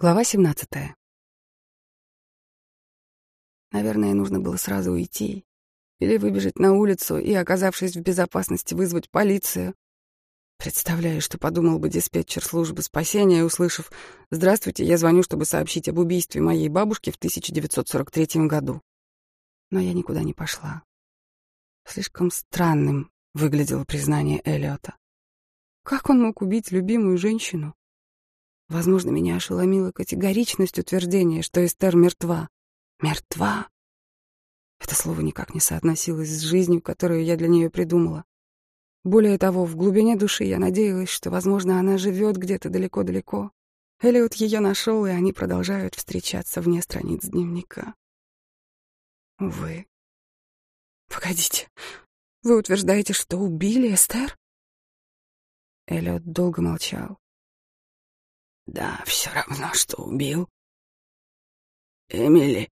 Глава 17. Наверное, нужно было сразу уйти или выбежать на улицу и, оказавшись в безопасности, вызвать полицию. Представляю, что подумал бы диспетчер службы спасения, услышав «Здравствуйте, я звоню, чтобы сообщить об убийстве моей бабушки в 1943 году». Но я никуда не пошла. Слишком странным выглядело признание Эллиота. Как он мог убить любимую женщину? Возможно, меня ошеломила категоричность утверждения, что Эстер мертва. Мертва? Это слово никак не соотносилось с жизнью, которую я для нее придумала. Более того, в глубине души я надеялась, что, возможно, она живет где-то далеко-далеко. Элliot ее нашел, и они продолжают встречаться вне страниц дневника. Увы. Погодите, вы утверждаете, что убили Эстер? Эллиот долго молчал. Да, все равно, что убил. Эмили,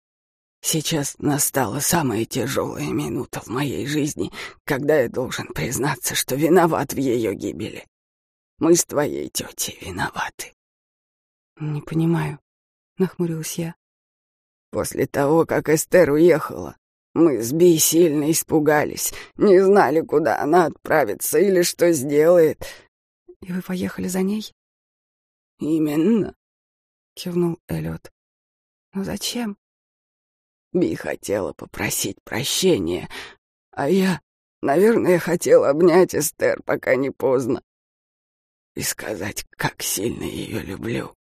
сейчас настала самая тяжелая минута в моей жизни, когда я должен признаться, что виноват в ее гибели. Мы с твоей тетей виноваты. Не понимаю, нахмурилась я. После того, как Эстер уехала, мы с Би сильно испугались, не знали, куда она отправится или что сделает. И вы поехали за ней? «Именно», — кивнул Эллиот. «Но зачем?» Би хотела попросить прощения, а я, наверное, хотел обнять Эстер, пока не поздно, и сказать, как сильно ее люблю,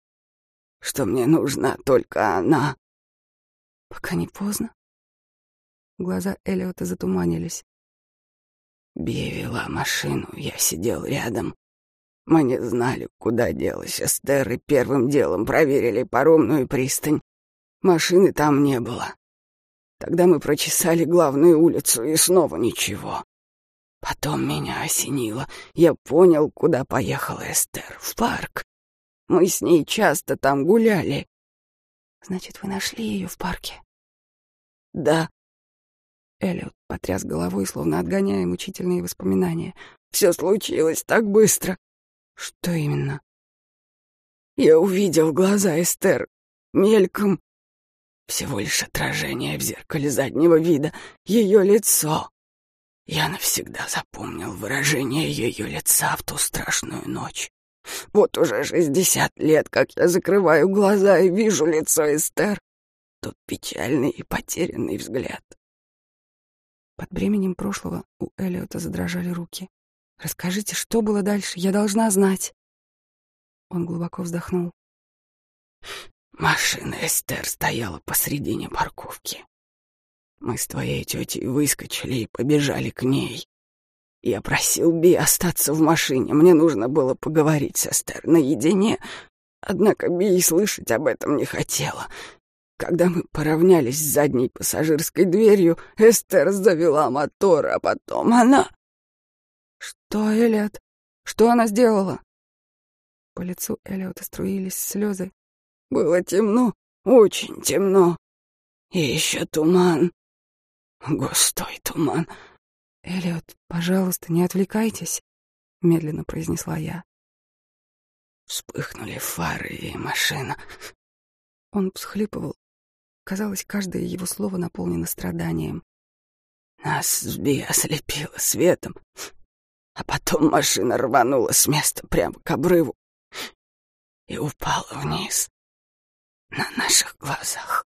что мне нужна только она. Пока не поздно. Глаза Эллиота затуманились. Би вела машину, я сидел рядом. Мы не знали, куда делась Эстер, и первым делом проверили паромную пристань. Машины там не было. Тогда мы прочесали главную улицу, и снова ничего. Потом меня осенило. Я понял, куда поехала Эстер. В парк. Мы с ней часто там гуляли. Значит, вы нашли ее в парке? Да. Эллиот потряс головой, словно отгоняя мучительные воспоминания. Все случилось так быстро. Что именно? Я увидел глаза Эстер мельком. Всего лишь отражение в зеркале заднего вида, ее лицо. Я навсегда запомнил выражение ее лица в ту страшную ночь. Вот уже шестьдесят лет, как я закрываю глаза и вижу лицо Эстер. Тот печальный и потерянный взгляд. Под бременем прошлого у Элиота задрожали руки. Расскажите, что было дальше? Я должна знать. Он глубоко вздохнул. Машина Эстер стояла посредине парковки. Мы с твоей тетей выскочили и побежали к ней. Я просил Би остаться в машине. Мне нужно было поговорить с Эстер наедине. Однако Би и слышать об этом не хотела. Когда мы поравнялись с задней пассажирской дверью, Эстер завела мотор, а потом она... «Что, Элliot? Что она сделала?» По лицу Эллиота струились слезы. «Было темно, очень темно. И еще туман. Густой туман». «Эллиот, пожалуйста, не отвлекайтесь», — медленно произнесла я. Вспыхнули фары и машина. Он всхлипывал. Казалось, каждое его слово наполнено страданием. Нас сби ослепило светом, а потом машина рванула с места прямо к обрыву и упала вниз на наших глазах.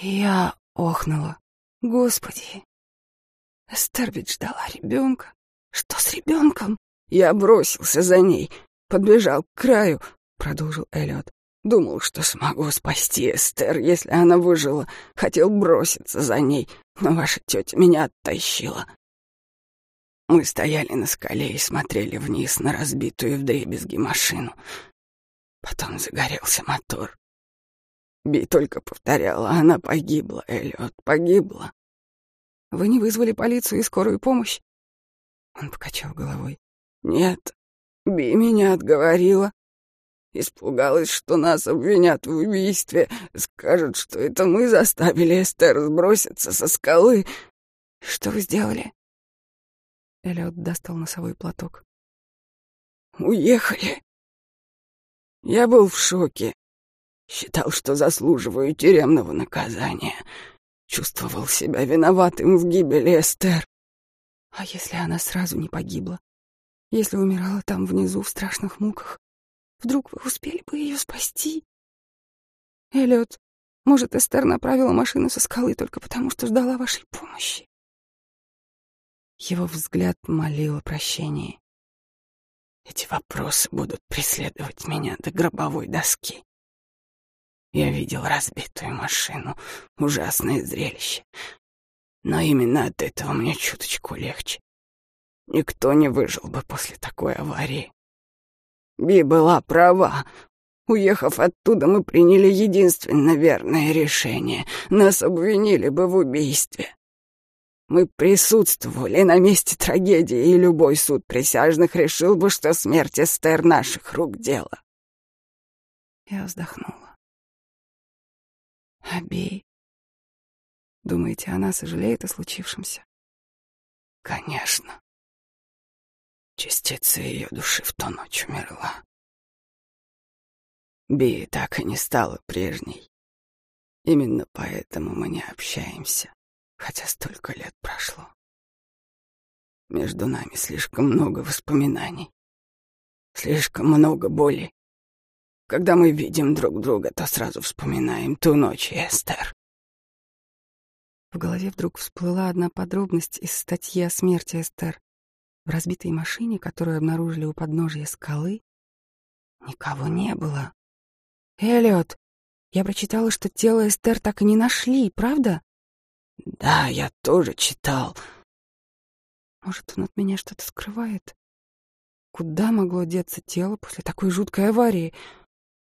Я охнула. Господи! Эстер ждала ребенка. Что с ребенком? Я бросился за ней, подбежал к краю, продолжил Эллиот. Думал, что смогу спасти Эстер, если она выжила. Хотел броситься за ней, но ваша тетя меня оттащила. Мы стояли на скале и смотрели вниз на разбитую вдребезги машину. Потом загорелся мотор. Би только повторяла, она погибла, Эллиот, погибла. Вы не вызвали полицию и скорую помощь? Он покачал головой. Нет, Би меня отговорила. Испугалась, что нас обвинят в убийстве, скажут, что это мы заставили Эстер сброситься со скалы. Что вы сделали? Эллиот достал носовой платок. «Уехали. Я был в шоке. Считал, что заслуживаю тюремного наказания. Чувствовал себя виноватым в гибели Эстер. А если она сразу не погибла? Если умирала там внизу в страшных муках? Вдруг вы успели бы ее спасти? Эллиот, может, Эстер направила машину со скалы только потому, что ждала вашей помощи? Его взгляд молил о прощении. Эти вопросы будут преследовать меня до гробовой доски. Я видел разбитую машину, ужасное зрелище. Но именно от этого мне чуточку легче. Никто не выжил бы после такой аварии. Би была права. Уехав оттуда, мы приняли единственно верное решение. Нас обвинили бы в убийстве. Мы присутствовали на месте трагедии, и любой суд присяжных решил бы, что смерть Эстер наших рук дело. Я вздохнула. Аби, думаете, она сожалеет о случившемся? Конечно. Частица ее души в ту ночь умерла. Би так и не стала прежней. Именно поэтому мы не общаемся хотя столько лет прошло. Между нами слишком много воспоминаний, слишком много боли. Когда мы видим друг друга, то сразу вспоминаем ту ночь, Эстер. В голове вдруг всплыла одна подробность из статьи о смерти Эстер. В разбитой машине, которую обнаружили у подножия скалы, никого не было. Эллиот, я прочитала, что тело Эстер так и не нашли, правда? Да, я тоже читал. Может, он от меня что-то скрывает? Куда могло деться тело после такой жуткой аварии?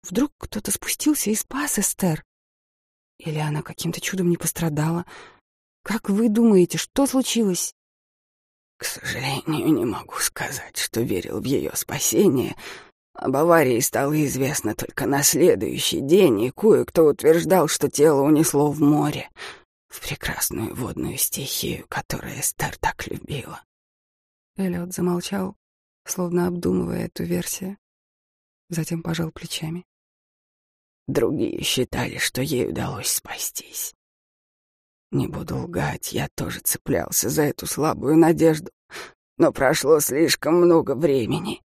Вдруг кто-то спустился и спас Эстер? Или она каким-то чудом не пострадала? Как вы думаете, что случилось? К сожалению, не могу сказать, что верил в ее спасение. Об аварии стало известно только на следующий день, и кое-кто утверждал, что тело унесло в море в прекрасную водную стихию, которую Эстер так любила. Эллиот замолчал, словно обдумывая эту версию. Затем пожал плечами. Другие считали, что ей удалось спастись. Не буду лгать, я тоже цеплялся за эту слабую надежду, но прошло слишком много времени.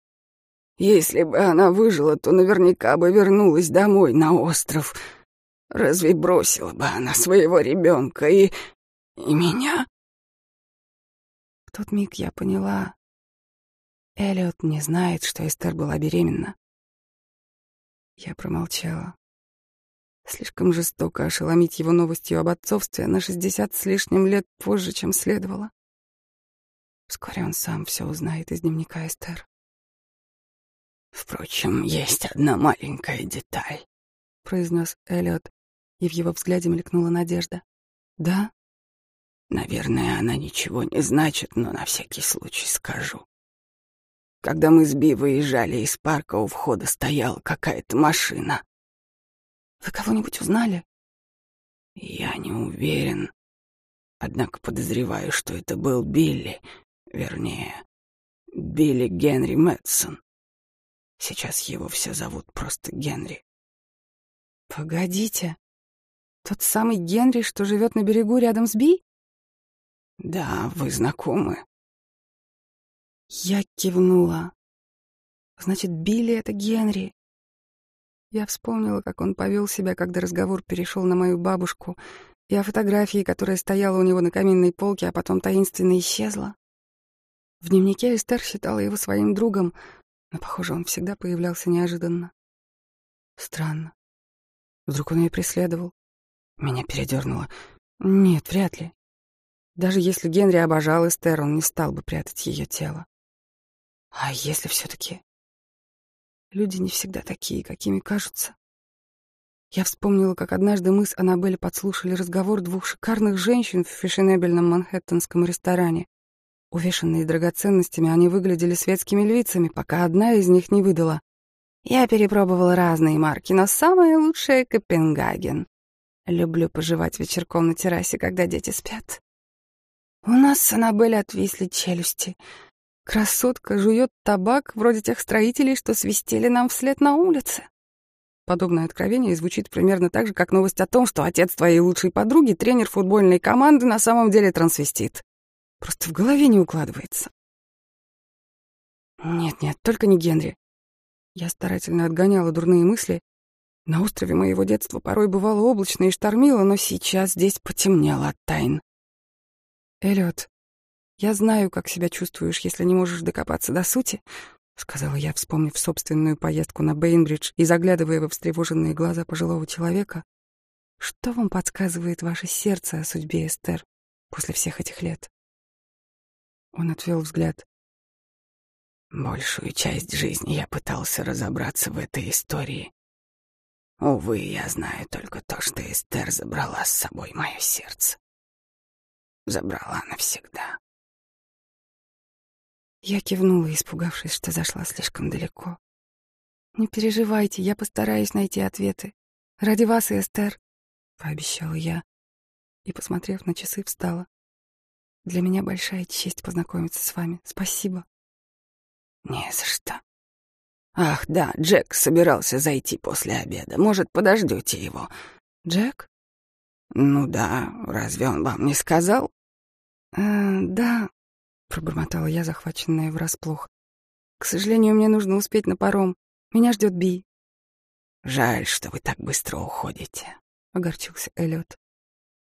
Если бы она выжила, то наверняка бы вернулась домой на остров — Разве бросила бы она своего ребенка и... и меня? В тот миг я поняла, Эллиот не знает, что Эстер была беременна. Я промолчала. Слишком жестоко ошеломить его новостью об отцовстве на шестьдесят с лишним лет позже, чем следовало. Вскоре он сам все узнает из дневника Эстер. «Впрочем, есть одна маленькая деталь», — произнес Эллиот, и в его взгляде мелькнула надежда. «Да?» «Наверное, она ничего не значит, но на всякий случай скажу. Когда мы с Би выезжали из парка, у входа стояла какая-то машина. Вы кого-нибудь узнали?» «Я не уверен. Однако подозреваю, что это был Билли, вернее, Билли Генри Мэтсон. Сейчас его все зовут просто Генри. «Погодите», тот самый Генри, что живет на берегу рядом с Би? Да, вы знакомы. Я кивнула. Значит, Билли — это Генри. Я вспомнила, как он повел себя, когда разговор перешел на мою бабушку, и о фотографии, которая стояла у него на каминной полке, а потом таинственно исчезла. В дневнике Эстер считала его своим другом, но, похоже, он всегда появлялся неожиданно. Странно. Вдруг он ее преследовал? Меня передернуло. Нет, вряд ли. Даже если Генри обожал Эстер, он не стал бы прятать ее тело. А если все-таки... Люди не всегда такие, какими кажутся. Я вспомнила, как однажды мы с Аннабель подслушали разговор двух шикарных женщин в фешенебельном манхэттенском ресторане. Увешанные драгоценностями, они выглядели светскими львицами, пока одна из них не выдала. Я перепробовала разные марки, но самое лучшее — Копенгаген. Люблю пожевать вечерком на террасе, когда дети спят. У нас с Аннабель отвисли челюсти. Красотка жует табак, вроде тех строителей, что свистели нам вслед на улице. Подобное откровение звучит примерно так же, как новость о том, что отец твоей лучшей подруги, тренер футбольной команды, на самом деле трансвестит. Просто в голове не укладывается. Нет-нет, только не Генри. Я старательно отгоняла дурные мысли. На острове моего детства порой бывало облачно и штормило, но сейчас здесь потемнело от тайн. Эллиот, я знаю, как себя чувствуешь, если не можешь докопаться до сути, — сказала я, вспомнив собственную поездку на Бейнбридж и заглядывая во встревоженные глаза пожилого человека. «Что вам подсказывает ваше сердце о судьбе Эстер после всех этих лет?» Он отвел взгляд. «Большую часть жизни я пытался разобраться в этой истории. Увы, я знаю только то, что Эстер забрала с собой мое сердце. Забрала навсегда. Я кивнула, испугавшись, что зашла слишком далеко. «Не переживайте, я постараюсь найти ответы. Ради вас Эстер», — пообещала я. И, посмотрев на часы, встала. «Для меня большая честь познакомиться с вами. Спасибо». «Не за что. Ах, да, Джек собирался зайти после обеда. Может, подождете его?» «Джек?» «Ну да, разве он вам не сказал?» «Э, «Да, пробормотала я, захваченная врасплох. К сожалению, мне нужно успеть на паром. Меня ждет Би. Жаль, что вы так быстро уходите, огорчился Эллиот.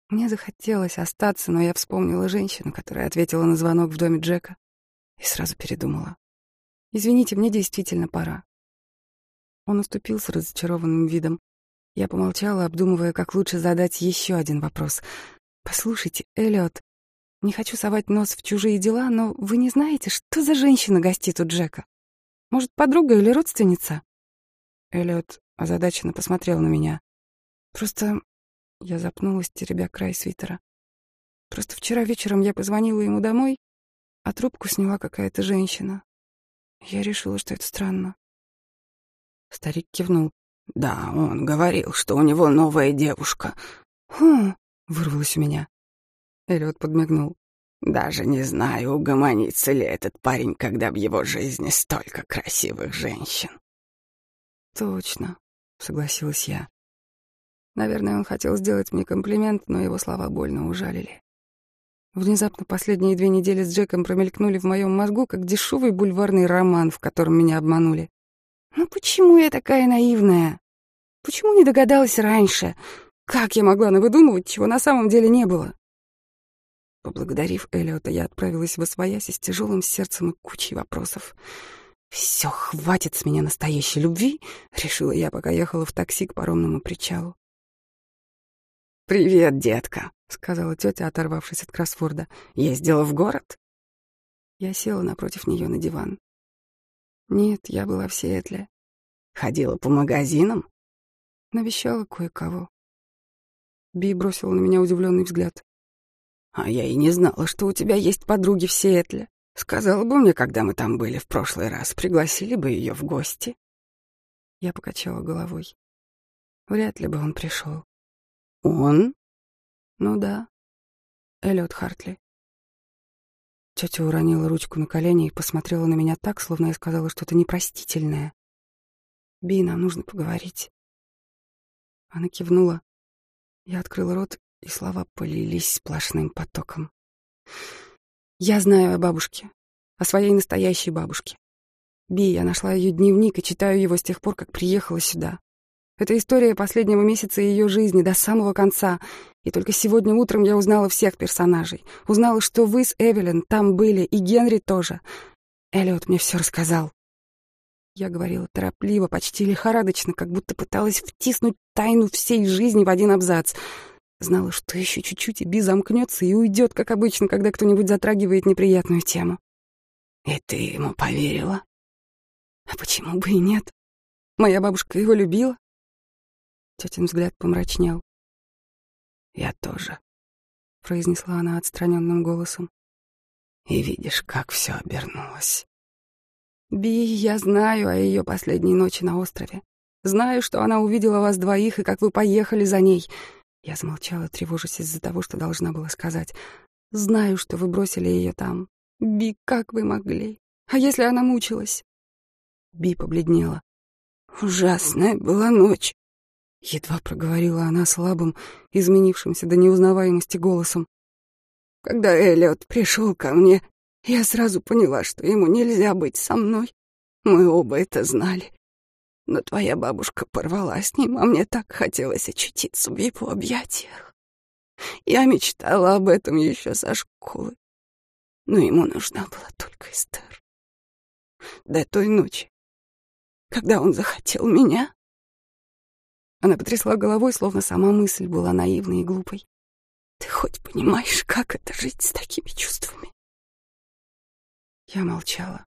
Мне захотелось остаться, но я вспомнила женщину, которая ответила на звонок в доме Джека, и сразу передумала. Извините, мне действительно пора. Он уступил с разочарованным видом. Я помолчала, обдумывая, как лучше задать еще один вопрос. «Послушайте, Эллиот, не хочу совать нос в чужие дела, но вы не знаете, что за женщина гостит у Джека? Может, подруга или родственница?» Эллиот озадаченно посмотрел на меня. «Просто...» — я запнулась, теребя край свитера. «Просто вчера вечером я позвонила ему домой, а трубку сняла какая-то женщина. Я решила, что это странно». Старик кивнул. «Да, он говорил, что у него новая девушка». «Хм...» — вырвалось у меня. Эллиот подмигнул. «Даже не знаю, угомонится ли этот парень, когда в его жизни столько красивых женщин». «Точно», — согласилась я. Наверное, он хотел сделать мне комплимент, но его слова больно ужалили. Внезапно последние две недели с Джеком промелькнули в моем мозгу, как дешевый бульварный роман, в котором меня обманули. Ну почему я такая наивная? Почему не догадалась раньше? Как я могла навыдумывать, чего на самом деле не было? Поблагодарив Эллиота, я отправилась в Освояси с тяжелым сердцем и кучей вопросов. «Все, хватит с меня настоящей любви», — решила я, пока ехала в такси к паромному причалу. «Привет, детка», — сказала тетя, оторвавшись от кроссворда. «Ездила в город?» Я села напротив нее на диван. «Нет, я была в Сиэтле». «Ходила по магазинам?» Навещала кое-кого. Би бросила на меня удивленный взгляд. А я и не знала, что у тебя есть подруги в Сиэтле. Сказала бы мне, когда мы там были в прошлый раз, пригласили бы ее в гости. Я покачала головой. Вряд ли бы он пришел. Он? Ну да. Эллиот Хартли. Тетя уронила ручку на колени и посмотрела на меня так, словно я сказала что-то непростительное. «Би, нам нужно поговорить». Она кивнула. Я открыла рот и слова полились сплошным потоком. Я знаю о бабушке, о своей настоящей бабушке. Би, я нашла ее дневник и читаю его с тех пор, как приехала сюда. Это история последнего месяца ее жизни до самого конца. И только сегодня утром я узнала всех персонажей. Узнала, что вы с Эвелин там были, и Генри тоже. Эллиот мне все рассказал. Я говорила торопливо, почти лихорадочно, как будто пыталась втиснуть тайну всей жизни в один абзац — Знала, что еще чуть-чуть и Би замкнется и уйдет, как обычно, когда кто-нибудь затрагивает неприятную тему. И ты ему поверила? А почему бы и нет? Моя бабушка его любила. Тетин взгляд помрачнел. Я тоже, произнесла она отстраненным голосом. И видишь, как все обернулось. Би, я знаю о ее последней ночи на острове. Знаю, что она увидела вас двоих и как вы поехали за ней. Я замолчала, тревожась из-за того, что должна была сказать. «Знаю, что вы бросили ее там. Би, как вы могли? А если она мучилась?» Би побледнела. Ужасная была ночь. Едва проговорила она слабым, изменившимся до неузнаваемости голосом. Когда Эллиот пришел ко мне, я сразу поняла, что ему нельзя быть со мной. Мы оба это знали. Но твоя бабушка порвала с ним, а мне так хотелось очутиться в его объятиях. Я мечтала об этом еще со школы. Но ему нужна была только Эстер. До той ночи, когда он захотел меня. Она потрясла головой, словно сама мысль была наивной и глупой. Ты хоть понимаешь, как это жить с такими чувствами? Я молчала.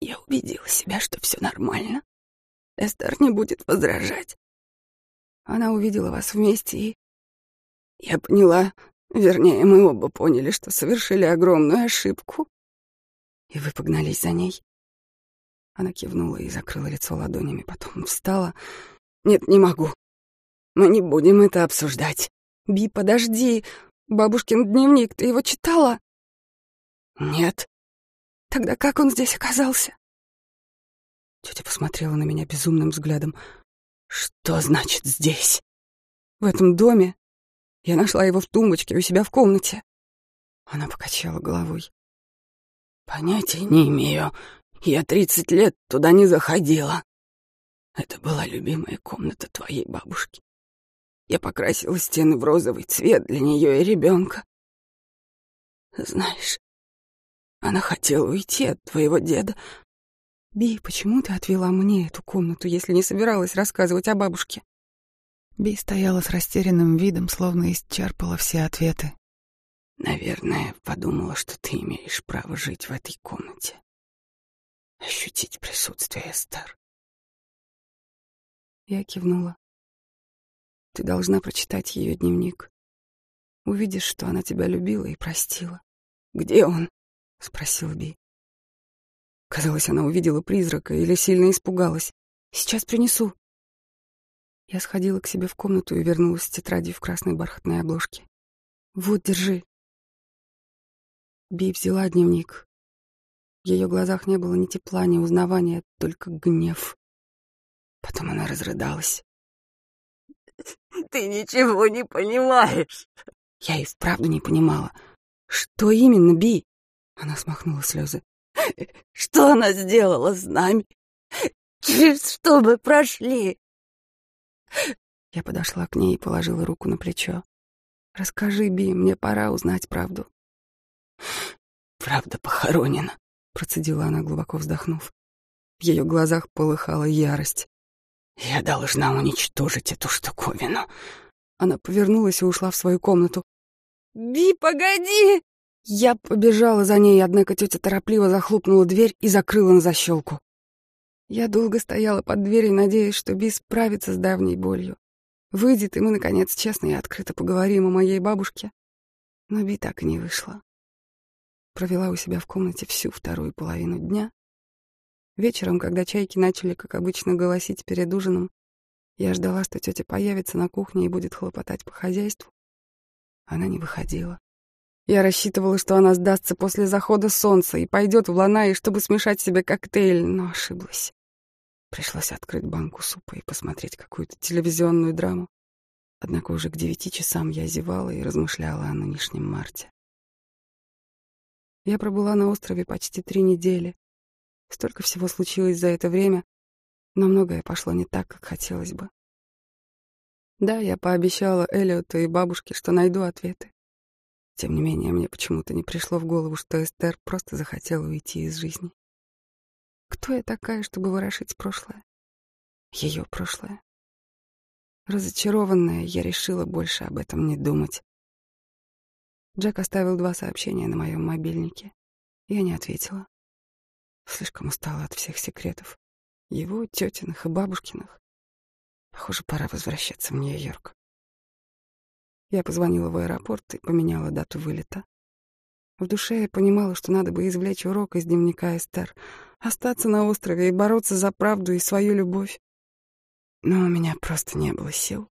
Я убедила себя, что все нормально. Эстер не будет возражать. Она увидела вас вместе, и... Я поняла, вернее, мы оба поняли, что совершили огромную ошибку. И вы погнались за ней. Она кивнула и закрыла лицо ладонями, потом встала. «Нет, не могу. Мы не будем это обсуждать. Би, подожди. Бабушкин дневник, ты его читала?» «Нет». «Тогда как он здесь оказался?» Тетя посмотрела на меня безумным взглядом. «Что значит здесь?» «В этом доме. Я нашла его в тумбочке у себя в комнате». Она покачала головой. «Понятия не имею. Я тридцать лет туда не заходила. Это была любимая комната твоей бабушки. Я покрасила стены в розовый цвет для нее и ребенка. Знаешь, она хотела уйти от твоего деда. Би, почему ты отвела мне эту комнату, если не собиралась рассказывать о бабушке? Би стояла с растерянным видом, словно исчерпала все ответы. Наверное, подумала, что ты имеешь право жить в этой комнате ощутить присутствие Эстер. Я кивнула. Ты должна прочитать ее дневник. Увидишь, что она тебя любила и простила. «Где он?» — спросил Би. Казалось, она увидела призрака или сильно испугалась. «Сейчас принесу». Я сходила к себе в комнату и вернулась с тетрадью в красной бархатной обложке. «Вот, держи». Би взяла дневник, в ее глазах не было ни тепла, ни узнавания, только гнев. Потом она разрыдалась. «Ты ничего не понимаешь!» Я и вправду не понимала. «Что именно, Би?» Она смахнула слезы. «Что она сделала с нами? Через что мы прошли?» Я подошла к ней и положила руку на плечо. «Расскажи, Би, мне пора узнать правду». «Правда похоронена», процедила она, глубоко вздохнув. В ее глазах полыхала ярость. «Я должна уничтожить эту штуковину». Она повернулась и ушла в свою комнату. «Би, погоди!» Я побежала за ней, однако тетя торопливо захлопнула дверь и закрыла на защелку. Я долго стояла под дверью, надеясь, что Би справится с давней болью. Выйдет, и мы, наконец, честно и открыто поговорим о моей бабушке. Но Би так и не вышла провела у себя в комнате всю вторую половину дня. Вечером, когда чайки начали, как обычно, голосить перед ужином, я ждала, что тетя появится на кухне и будет хлопотать по хозяйству. Она не выходила. Я рассчитывала, что она сдастся после захода солнца и пойдет в Ланай, чтобы смешать себе коктейль, но ошиблась. Пришлось открыть банку супа и посмотреть какую-то телевизионную драму. Однако уже к девяти часам я зевала и размышляла о нынешнем марте. Я пробыла на острове почти три недели. Столько всего случилось за это время, но многое пошло не так, как хотелось бы. Да, я пообещала Эллиоту и бабушке, что найду ответы. Тем не менее, мне почему-то не пришло в голову, что Эстер просто захотела уйти из жизни. Кто я такая, чтобы ворошить прошлое? Ее прошлое. Разочарованная, я решила больше об этом не думать. Джек оставил два сообщения на моем мобильнике. Я не ответила. Слишком устала от всех секретов. Его, тетиных и бабушкиных. Похоже, пора возвращаться в Нью-Йорк. Я позвонила в аэропорт и поменяла дату вылета. В душе я понимала, что надо бы извлечь урок из дневника Эстер, остаться на острове и бороться за правду и свою любовь. Но у меня просто не было сил.